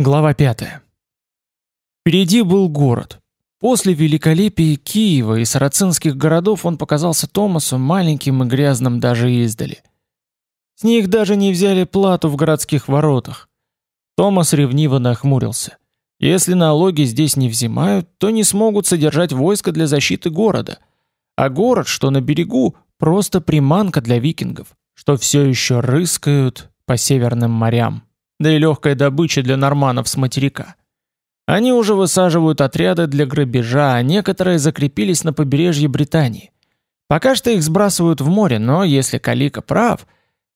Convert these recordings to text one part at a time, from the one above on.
Глава 5. Впереди был город. После великолепия Киева и сарацинских городов он показался Томасу маленьким и грязным даже издали. С них даже не взяли плату в городских воротах. Томас ревниво нахмурился. Если налоги здесь не взимают, то не смогут содержать войско для защиты города. А город, что на берегу, просто приманка для викингов, что все еще рыскают по северным морям да и легкая добыча для норманов с материка. Они уже высаживают отряды для грабежа, а некоторые закрепились на побережье Британии. Пока что их сбрасывают в море, но если Калика прав,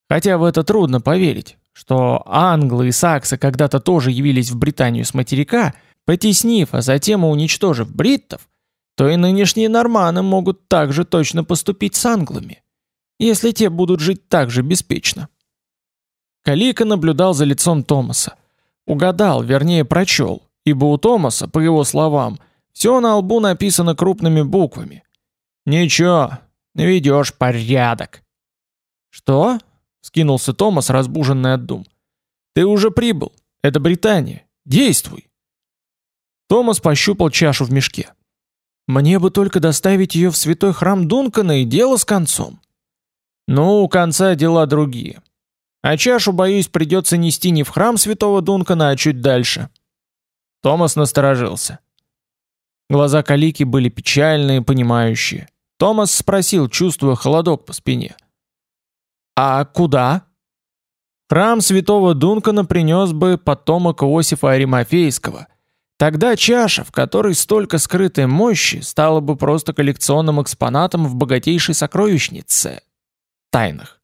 хотя в это трудно поверить, что англы и саксы когда-то тоже явились в Британию с материка, потеснив, а затем и уничтожив бриттов, то и нынешние норманы могут также точно поступить с англами, если те будут жить так же беспечно. Калика наблюдал за лицом Томаса. Угадал, вернее прочел, ибо у Томаса, по его словам, все на лбу написано крупными буквами. «Ничего, наведешь порядок». «Что?» — скинулся Томас, разбуженный от дум. «Ты уже прибыл. Это Британия. Действуй!» Томас пощупал чашу в мешке. «Мне бы только доставить ее в святой храм Дункана и дело с концом». «Ну, у конца дела другие. А чашу, боюсь, придется нести не в храм святого Дункана, а чуть дальше. Томас насторожился. Глаза Калики были печальные, понимающие. Томас спросил, чувствуя холодок по спине. «А куда?» Храм святого Дункана принес бы потомок Иосифа Аримафейского. Тогда чаша, в которой столько скрытой мощи, стала бы просто коллекционным экспонатом в богатейшей сокровищнице. Тайнах.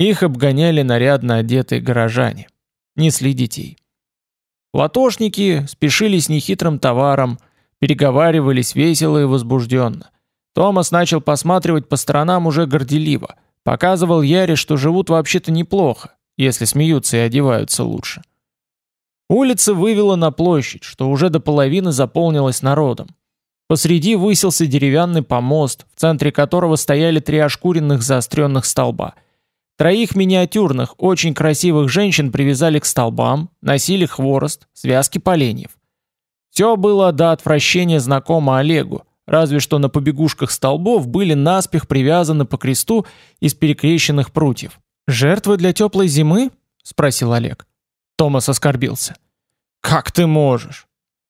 Их обгоняли нарядно одетые горожане. Несли детей. Латошники спешили с нехитрым товаром, переговаривались весело и возбужденно. Томас начал посматривать по сторонам уже горделиво. Показывал Яре, что живут вообще-то неплохо, если смеются и одеваются лучше. Улица вывела на площадь, что уже до половины заполнилась народом. Посреди высился деревянный помост, в центре которого стояли три ошкуренных заостренных столба – Троих миниатюрных, очень красивых женщин привязали к столбам, носили хворост, связки поленьев. Все было до отвращения знакомо Олегу, разве что на побегушках столбов были наспех привязаны по кресту из перекрещенных прутьев. «Жертвы для теплой зимы?» — спросил Олег. Томас оскорбился. «Как ты можешь?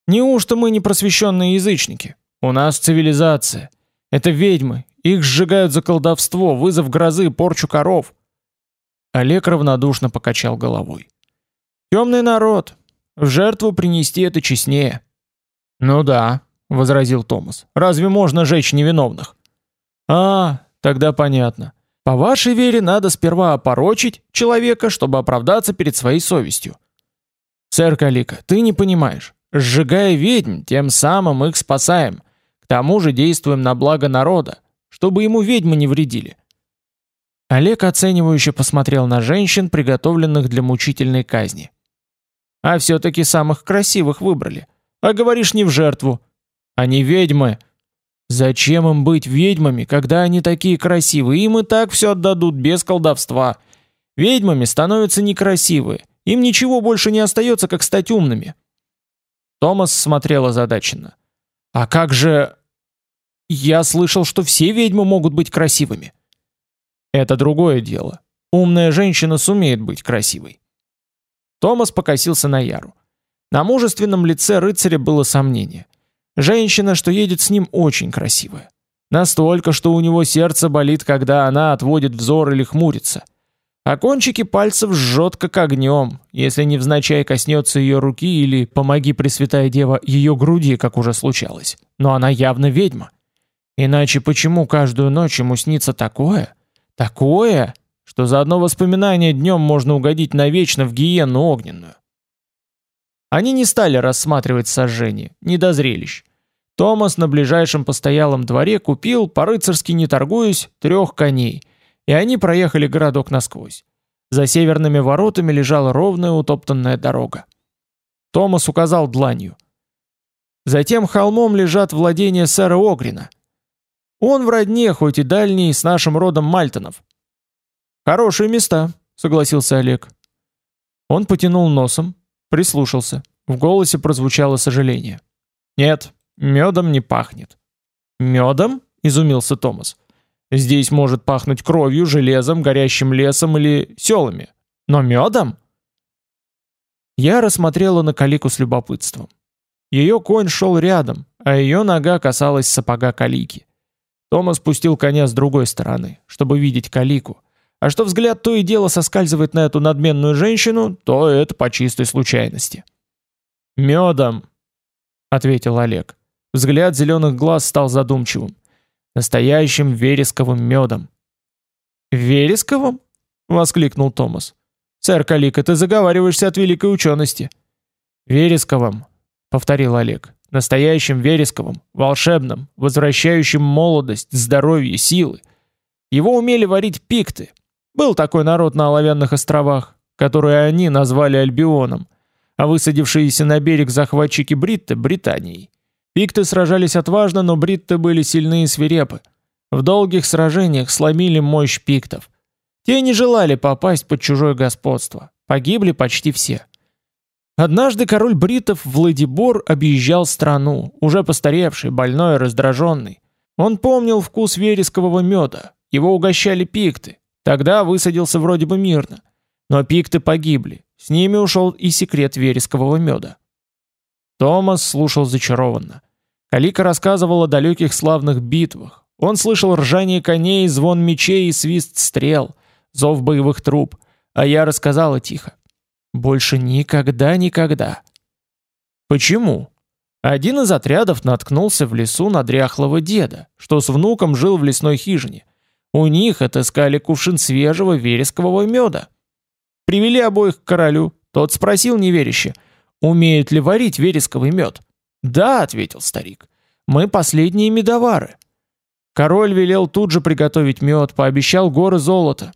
Неужто мы не просвещенные язычники? У нас цивилизация. Это ведьмы, их сжигают за колдовство, вызов грозы, порчу коров. Олег равнодушно покачал головой. «Темный народ. В жертву принести это честнее». «Ну да», — возразил Томас. «Разве можно жечь невиновных?» «А, тогда понятно. По вашей вере надо сперва опорочить человека, чтобы оправдаться перед своей совестью». «Сэр Калика, ты не понимаешь. Сжигая ведьм, тем самым их спасаем. К тому же действуем на благо народа, чтобы ему ведьмы не вредили. Олег оценивающе посмотрел на женщин, приготовленных для мучительной казни. А все-таки самых красивых выбрали. А говоришь, не в жертву. Они ведьмы. Зачем им быть ведьмами, когда они такие красивые? Им и так все отдадут без колдовства. Ведьмами становятся некрасивые. Им ничего больше не остается, как стать умными. Томас смотрел озадаченно. А как же... Я слышал, что все ведьмы могут быть красивыми. Это другое дело. Умная женщина сумеет быть красивой. Томас покосился на Яру. На мужественном лице рыцаря было сомнение. Женщина, что едет с ним, очень красивая. Настолько, что у него сердце болит, когда она отводит взор или хмурится. А кончики пальцев жжет как огнем, если невзначай коснется ее руки или, помоги, Пресвятая Дева, ее груди, как уже случалось. Но она явно ведьма. Иначе почему каждую ночь ему снится такое, Такое, что за одно воспоминание днем можно угодить навечно в гиену огненную. Они не стали рассматривать сожжение, не до зрелищ. Томас на ближайшем постоялом дворе купил, по-рыцарски не торгуясь, трех коней, и они проехали городок насквозь. За северными воротами лежала ровная утоптанная дорога. Томас указал дланью. Затем холмом лежат владения сэра Огрина. Он в родне, хоть и дальний, с нашим родом Мальтонов. Хорошие места, согласился Олег. Он потянул носом, Прислушался. В голосе прозвучало сожаление. «Нет, медом не пахнет». «Медом?» — изумился Томас. «Здесь может пахнуть кровью, железом, горящим лесом или селами. Но медом?» Я рассмотрела на Калику с любопытством. Ее конь шел рядом, а ее нога касалась сапога Калики. Томас спустил коня с другой стороны, чтобы видеть Калику. А что взгляд то и дело соскальзывает на эту надменную женщину, то это по чистой случайности. «Медом», — ответил Олег. Взгляд зеленых глаз стал задумчивым. Настоящим вересковым медом. «Вересковым?» — воскликнул Томас. «Сэр Калика, ты заговариваешься от великой учености». «Вересковым», — повторил Олег. Настоящим вересковым, волшебным, возвращающим молодость, здоровье, силы. Его умели варить пикты. Был такой народ на Оловянных островах, которые они назвали Альбионом, а высадившиеся на берег захватчики Бритты – Британией. Пикты сражались отважно, но бритты были сильны и свирепы. В долгих сражениях сломили мощь пиктов. Те не желали попасть под чужое господство. Погибли почти все. Однажды король бриттов Владибор объезжал страну, уже постаревший, больной и раздраженный. Он помнил вкус верескового меда, его угощали пикты. Тогда высадился вроде бы мирно. Но пикты погибли, с ними ушел и секрет верескового меда. Томас слушал зачарованно. Калика рассказывал о далеких славных битвах. Он слышал ржание коней, звон мечей и свист стрел, зов боевых труб. А я рассказала тихо. Больше никогда-никогда. Почему? Один из отрядов наткнулся в лесу на дряхлого деда, что с внуком жил в лесной хижине. У них отыскали кувшин свежего верескового меда. Привели обоих к королю. Тот спросил неверяще, умеют ли варить вересковый мед. «Да», — ответил старик, — «мы последние медовары». Король велел тут же приготовить мед, пообещал горы золота.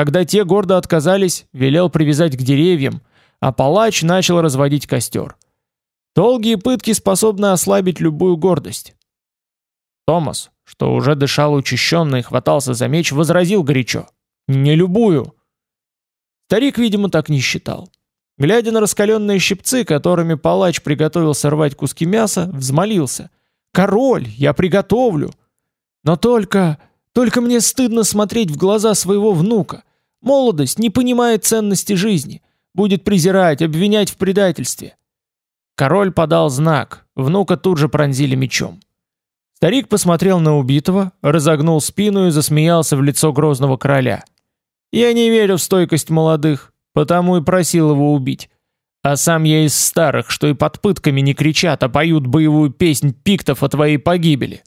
Когда те гордо отказались, велел привязать к деревьям, а палач начал разводить костер. Долгие пытки способны ослабить любую гордость. Томас, что уже дышал учащенно и хватался за меч, возразил горячо. «Не любую!» Старик, видимо, так не считал. Глядя на раскаленные щипцы, которыми палач приготовился рвать куски мяса, взмолился. «Король, я приготовлю!» «Но только...» Только мне стыдно смотреть в глаза своего внука. Молодость не понимает ценности жизни, будет презирать, обвинять в предательстве. Король подал знак, внука тут же пронзили мечом. Старик посмотрел на убитого, разогнул спину и засмеялся в лицо грозного короля. «Я не верю в стойкость молодых, потому и просил его убить. А сам я из старых, что и под пытками не кричат, а поют боевую песнь пиктов о твоей погибели».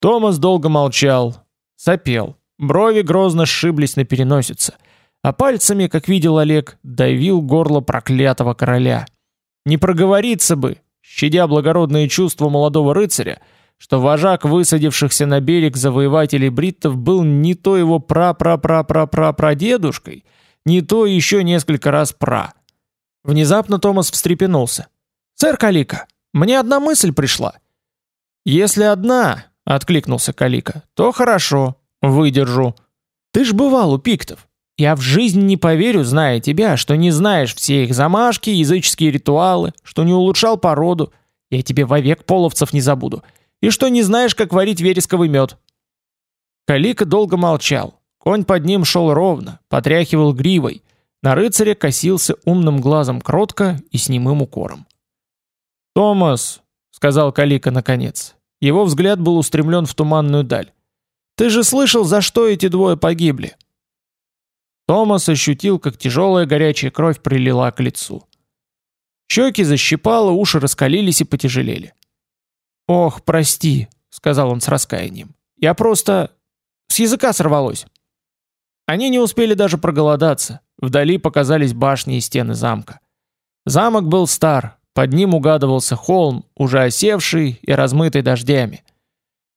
Томас долго молчал, сопел, брови грозно сшиблись на переносице, а пальцами, как видел Олег, давил горло проклятого короля. Не проговориться бы, щадя благородные чувства молодого рыцаря, что вожак высадившихся на берег завоевателей бриттов был не то его пра-пра-пра-пра-пра-прадедушкой, не то еще несколько раз пра. Внезапно Томас встрепенулся. «Сэр Калика, мне одна мысль пришла». «Если одна, — откликнулся Калика. «То хорошо, выдержу. Ты ж бывал у пиктов. Я в жизни не поверю, зная тебя, что не знаешь все их замашки, языческие ритуалы, что не улучшал породу. Я тебе вовек половцев не забуду. И что не знаешь, как варить вересковый мед». Калика долго молчал. Конь под ним шел ровно, потряхивал гривой. На рыцаря косился умным глазом кротко и с немым укором. «Томас», — сказал Калика наконец, его взгляд был устремлен в туманную даль. «Ты же слышал, за что эти двое погибли?» Томас ощутил, как тяжелая горячая кровь прилила к лицу. Щеки защипало, уши раскалились и потяжелели. «Ох, прости», — сказал он с раскаянием. «Я просто... с языка сорвалось». Они не успели даже проголодаться. Вдали показались башни и стены замка. Замок был стар, под ним угадывался холм, уже осевший и размытый дождями.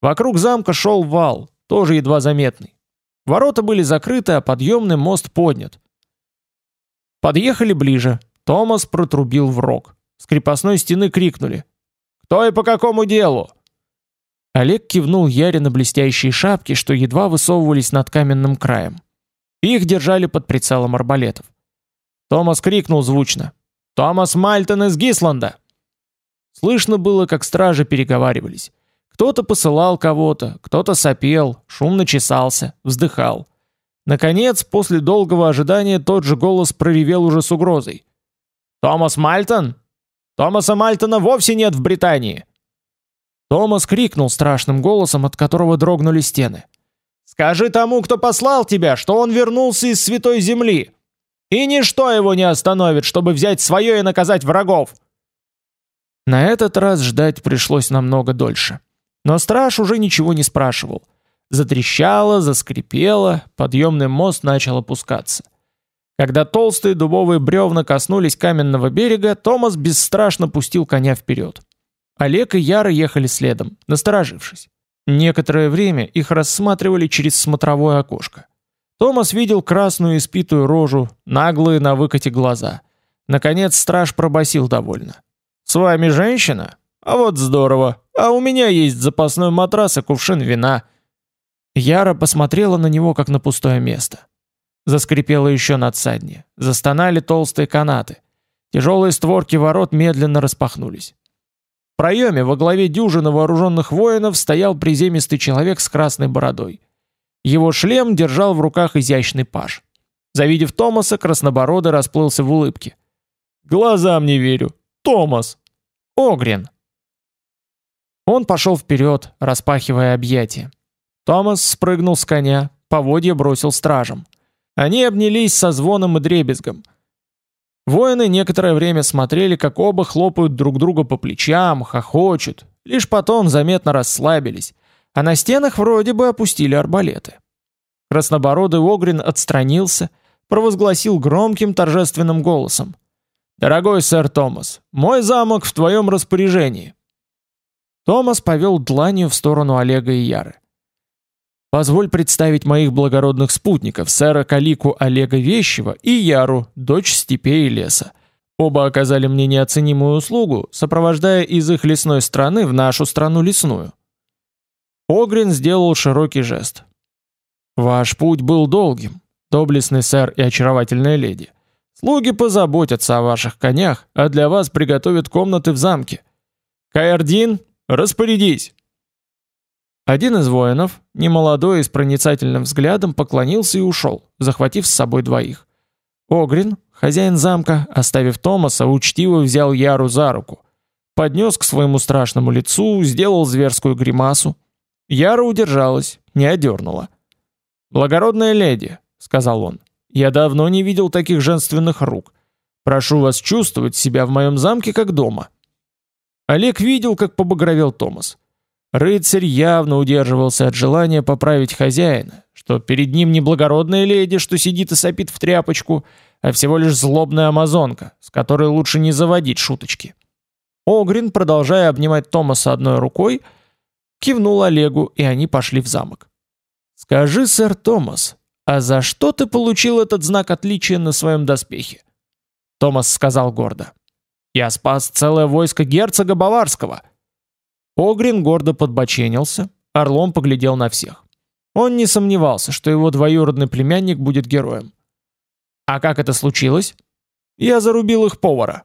Вокруг замка шел вал, тоже едва заметный. Ворота были закрыты, а подъемный мост поднят. Подъехали ближе. Томас протрубил в рог. С крепостной стены крикнули. «Кто и по какому делу?» Олег кивнул Яре на блестящие шапки, что едва высовывались над каменным краем. Их держали под прицелом арбалетов. Томас крикнул звучно. Томас Мальтон из Гисланда!» Слышно было, как стражи переговаривались. Кто-то посылал кого-то, кто-то сопел, шумно чесался, вздыхал. Наконец, после долгого ожидания, тот же голос проревел уже с угрозой. «Томас Мальтон? Томаса Мальтона вовсе нет в Британии!» Томас крикнул страшным голосом, от которого дрогнули стены. «Скажи тому, кто послал тебя, что он вернулся из Святой Земли, и ничто его не остановит, чтобы взять свое и наказать врагов!» На этот раз ждать пришлось намного дольше. Но страж уже ничего не спрашивал. Затрещало, заскрипело, подъемный мост начал опускаться. Когда толстые дубовые бревна коснулись каменного берега, Томас бесстрашно пустил коня вперед. Олег и Яра ехали следом, насторожившись. Некоторое время их рассматривали через смотровое окошко. Томас видел красную испитую рожу, наглые на выкате глаза. Наконец страж пробасил довольно. «С вами женщина? А вот здорово. А у меня есть запасной матрас и кувшин вина». Яра посмотрела на него, как на пустое место. Заскрипело еще надсаднее. Застонали толстые канаты. Тяжелые створки ворот медленно распахнулись. В проеме во главе дюжины вооруженных воинов стоял приземистый человек с красной бородой. Его шлем держал в руках изящный паж. Завидев Томаса, краснобородый расплылся в улыбке. «Глазам не верю. Томас! Огрин!» Он пошел вперед, распахивая объятия. Томас спрыгнул с коня, поводья бросил стражам. Они обнялись со звоном и дребезгом. Воины некоторое время смотрели, как оба хлопают друг друга по плечам, хохочут, лишь потом заметно расслабились, а на стенах вроде бы опустили арбалеты. Краснобородый Огрин отстранился, провозгласил громким торжественным голосом. «Дорогой сэр Томас, мой замок в твоем распоряжении». Томас повел дланью в сторону Олега и Яры. Позволь представить моих благородных спутников, сэра Калику Олега Вещева и Яру, дочь степей и леса. Оба оказали мне неоценимую услугу, сопровождая из их лесной страны в нашу страну лесную. Огрин сделал широкий жест. Ваш путь был долгим, доблестный сэр и очаровательная леди. Слуги позаботятся о ваших конях, а для вас приготовят комнаты в замке. Каэрдин, распорядись. Один из воинов, немолодой и с проницательным взглядом, поклонился и ушел, захватив с собой двоих. Огрин, хозяин замка, оставив Томаса, учтиво взял Яру за руку, поднес к своему страшному лицу, сделал зверскую гримасу. Яра удержалась, не одернула. «Благородная леди», — сказал он, — «я давно не видел таких женственных рук. Прошу вас чувствовать себя в моем замке как дома». Олег видел, как побагровел Томас. Рыцарь явно удерживался от желания поправить хозяина, что перед ним не благородная леди, что сидит и сопит в тряпочку, а всего лишь злобная амазонка, с которой лучше не заводить шуточки. Огрин, продолжая обнимать Томаса одной рукой, кивнул Олегу, и они пошли в замок. «Скажи, сэр Томас, а за что ты получил этот знак отличия на своем доспехе?» Томас сказал гордо. «Я спас целое войско герцога Баварского». Огрин гордо подбоченился, орлом поглядел на всех. Он не сомневался, что его двоюродный племянник будет героем. А как это случилось? Я зарубил их повара.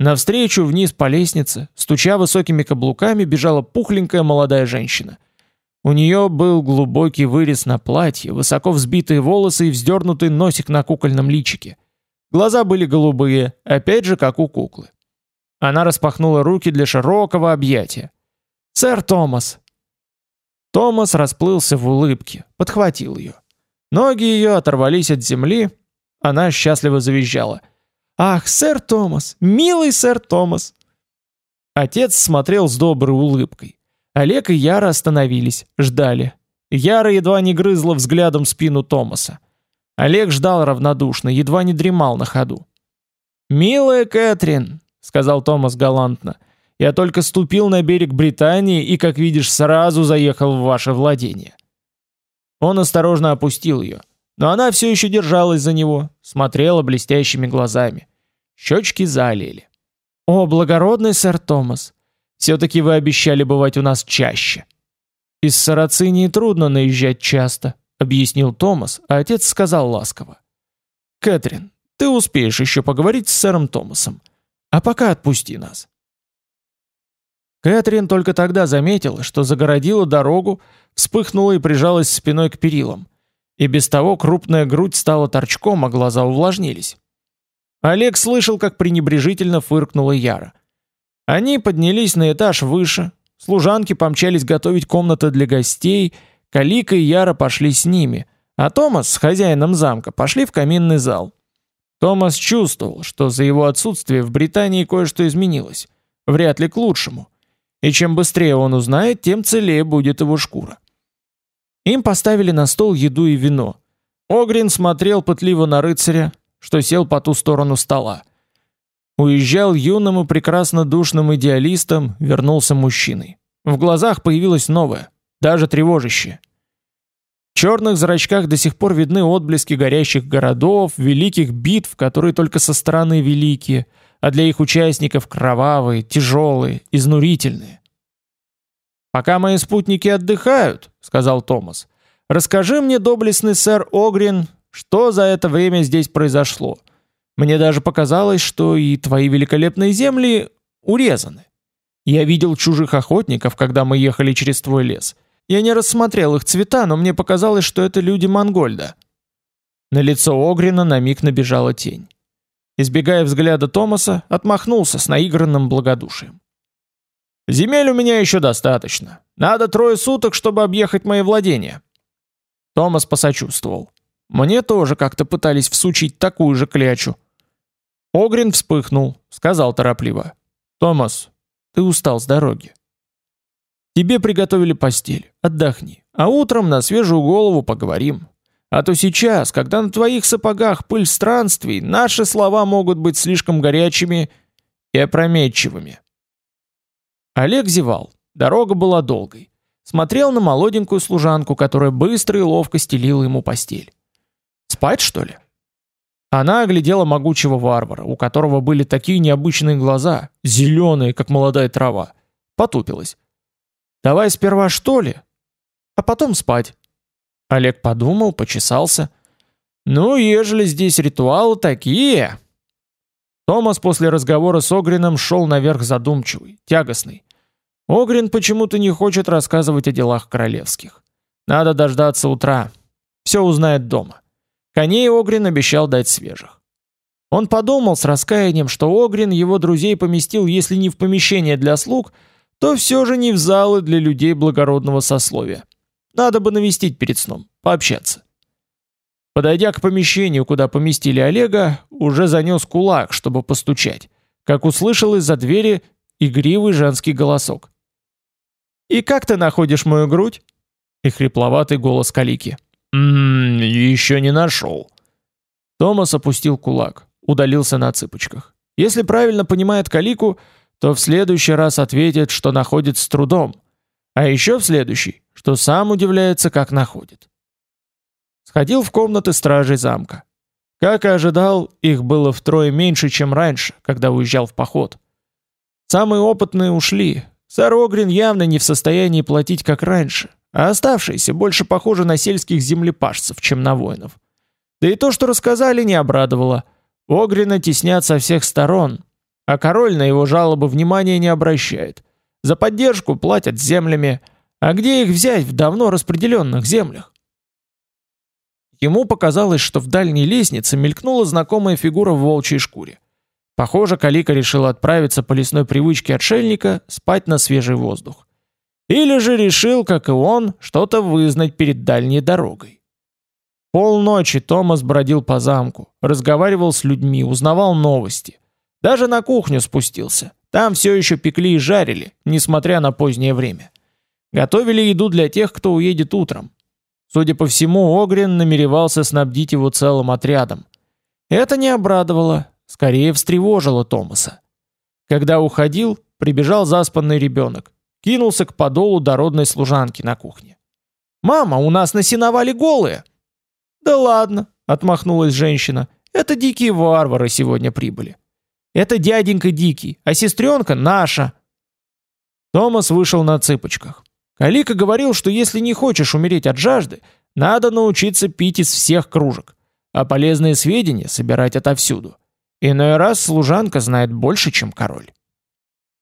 Навстречу вниз по лестнице, стуча высокими каблуками, бежала пухленькая молодая женщина. У нее был глубокий вырез на платье, высоко взбитые волосы и вздернутый носик на кукольном личике. Глаза были голубые, опять же, как у куклы. Она распахнула руки для широкого объятия. «Сэр Томас!» Томас расплылся в улыбке, подхватил ее. Ноги ее оторвались от земли, она счастливо завизжала. «Ах, сэр Томас! Милый сэр Томас!» Отец смотрел с доброй улыбкой. Олег и Яра остановились, ждали. Яра едва не грызла взглядом спину Томаса. Олег ждал равнодушно, едва не дремал на ходу. «Милая Кэтрин, сказал Томас галантно. Я только ступил на берег Британии и, как видишь, сразу заехал в ваше владение. Он осторожно опустил ее, но она все еще держалась за него, смотрела блестящими глазами. Щечки залили. О, благородный сэр Томас, все-таки вы обещали бывать у нас чаще. Из Сарацинии трудно наезжать часто, объяснил Томас, а отец сказал ласково. Кэтрин, Ты успеешь еще поговорить с сэром Томасом. А пока отпусти нас». Кэтрин только тогда заметила, что загородила дорогу, вспыхнула и прижалась спиной к перилам. И без того крупная грудь стала торчком, а глаза увлажнились. Олег слышал, как пренебрежительно фыркнула Яра. Они поднялись на этаж выше, служанки помчались готовить комнаты для гостей, Калика и Яра пошли с ними, а Томас с хозяином замка пошли в каминный зал. Томас чувствовал, что за его отсутствие в Британии кое-что изменилось, вряд ли к лучшему. И чем быстрее он узнает, тем целее будет его шкура. Им поставили на стол еду и вино. Огрин смотрел пытливо на рыцаря, что сел по ту сторону стола. Уезжал юным и прекрасно душным идеалистом, вернулся мужчиной. В глазах появилось новое, даже тревожащее. В черных зрачках до сих пор видны отблески горящих городов, великих битв, которые только со стороны великие, а для их участников кровавые, тяжелые, изнурительные. «Пока мои спутники отдыхают», — сказал Томас, — «расскажи мне, доблестный сэр Огрин, что за это время здесь произошло? Мне даже показалось, что и твои великолепные земли урезаны. Я видел чужих охотников, когда мы ехали через твой лес. Я не рассмотрел их цвета, но мне показалось, что это люди Монгольда». На лицо Огрина на миг набежала тень. Избегая взгляда Томаса, отмахнулся с наигранным благодушием. Земель у меня еще достаточно. Надо трое суток, чтобы объехать мои владения. Томас посочувствовал. Мне тоже как-то пытались всучить такую же клячу. Огрин вспыхнул, сказал торопливо: "Томас, ты устал с дороги. Тебе приготовили постель. Отдохни, а утром на свежую голову поговорим. А то сейчас, когда на твоих сапогах пыль странствий, наши слова могут быть слишком горячими и опрометчивыми". Олег зевал. Дорога была долгой. Смотрел на молоденькую служанку, которая быстро и ловко стелила ему постель. Спать, что ли? Она оглядела могучего варвара, у которого были такие необычные глаза, зеленые, как молодая трава. Потупилась. «Давай сперва что ли? А потом спать». Олег подумал, почесался. «Ну, ежели здесь ритуалы такие...» Томас после разговора с Огрином шел наверх задумчивый, тягостный. Огрин почему-то не хочет рассказывать о делах королевских. Надо дождаться утра. Все узнает дома. Коней Огрин обещал дать свежих. Он подумал с раскаянием, что Огрин его друзей поместил, если не в помещение для слуг, то все же не в залы для людей благородного сословия. Надо бы навестить перед сном, пообщаться. Подойдя к помещению, куда поместили Олега, уже занес кулак, чтобы постучать, как услышал из-за двери игривый женский голосок. «И как ты находишь мою грудь?» И хрипловатый голос Калики. «Ммм, еще не нашел». Томас опустил кулак, удалился на цыпочках. Если правильно понимает Калику, то в следующий раз ответит, что находит с трудом, а еще в следующий, что сам удивляется, как находит. Сходил в комнаты стражей замка. Как и ожидал, их было втрое меньше, чем раньше, когда уезжал в поход. Самые опытные ушли. Сэр Огрин явно не в состоянии платить, как раньше, а оставшиеся больше похожи на сельских землепашцев, чем на воинов. Да и то, что рассказали, не обрадовало. Огрина теснят со всех сторон, а король на его жалобы внимания не обращает. За поддержку платят землями, а где их взять в давно распределенных землях? Ему показалось, что в дальней лестнице мелькнула знакомая фигура в волчьей шкуре. Похоже, Калика решил отправиться по лесной привычке отшельника спать на свежий воздух. Или же решил, как и он, что-то вызнать перед дальней дорогой. Полночи Томас бродил по замку, разговаривал с людьми, узнавал новости. Даже на кухню спустился. Там все еще пекли и жарили, несмотря на позднее время. Готовили еду для тех, кто уедет утром. Судя по всему, Огрин намеревался снабдить его целым отрядом. Это не обрадовало, скорее встревожило Томаса. Когда уходил, прибежал заспанный ребенок, кинулся к подолу дородной служанки на кухне. «Мама, у нас на сеновале голые!» «Да ладно», — отмахнулась женщина, — «это дикие варвары сегодня прибыли. Это дяденька дикий, а сестренка наша». Томас вышел на цыпочках. Калика говорил, что если не хочешь умереть от жажды, надо научиться пить из всех кружек. а полезные сведения собирать отовсюду. Иной раз служанка знает больше, чем король.